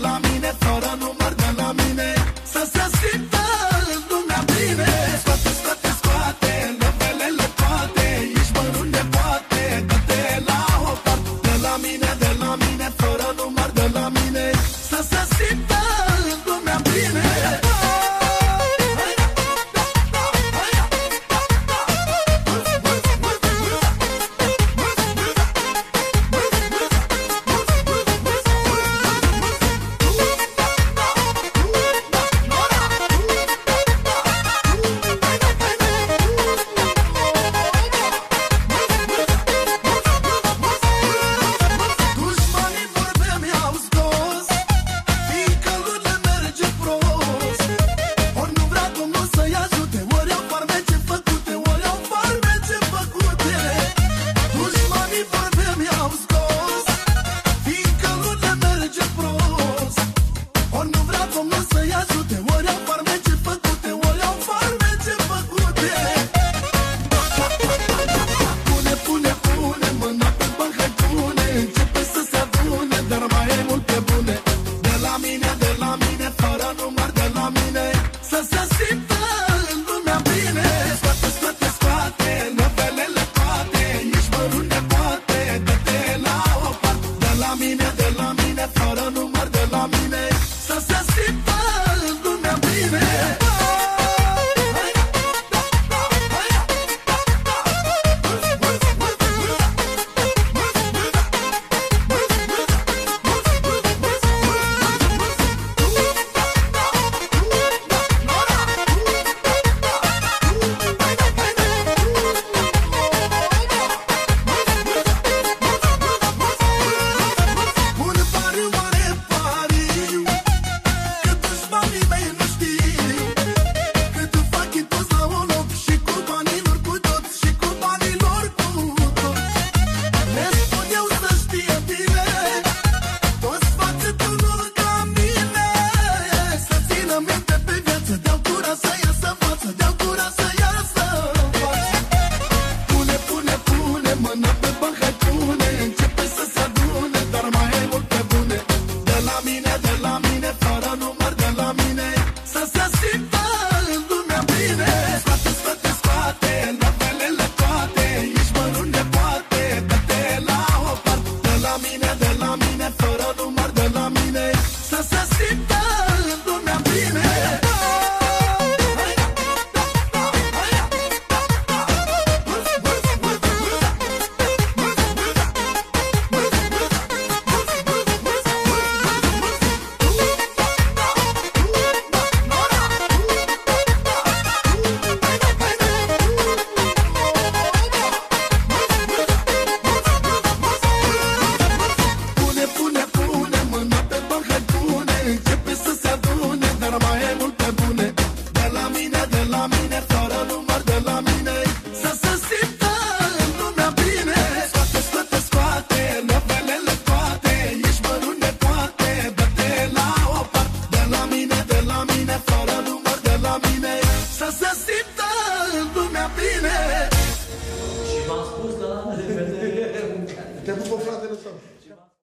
la mine fără numai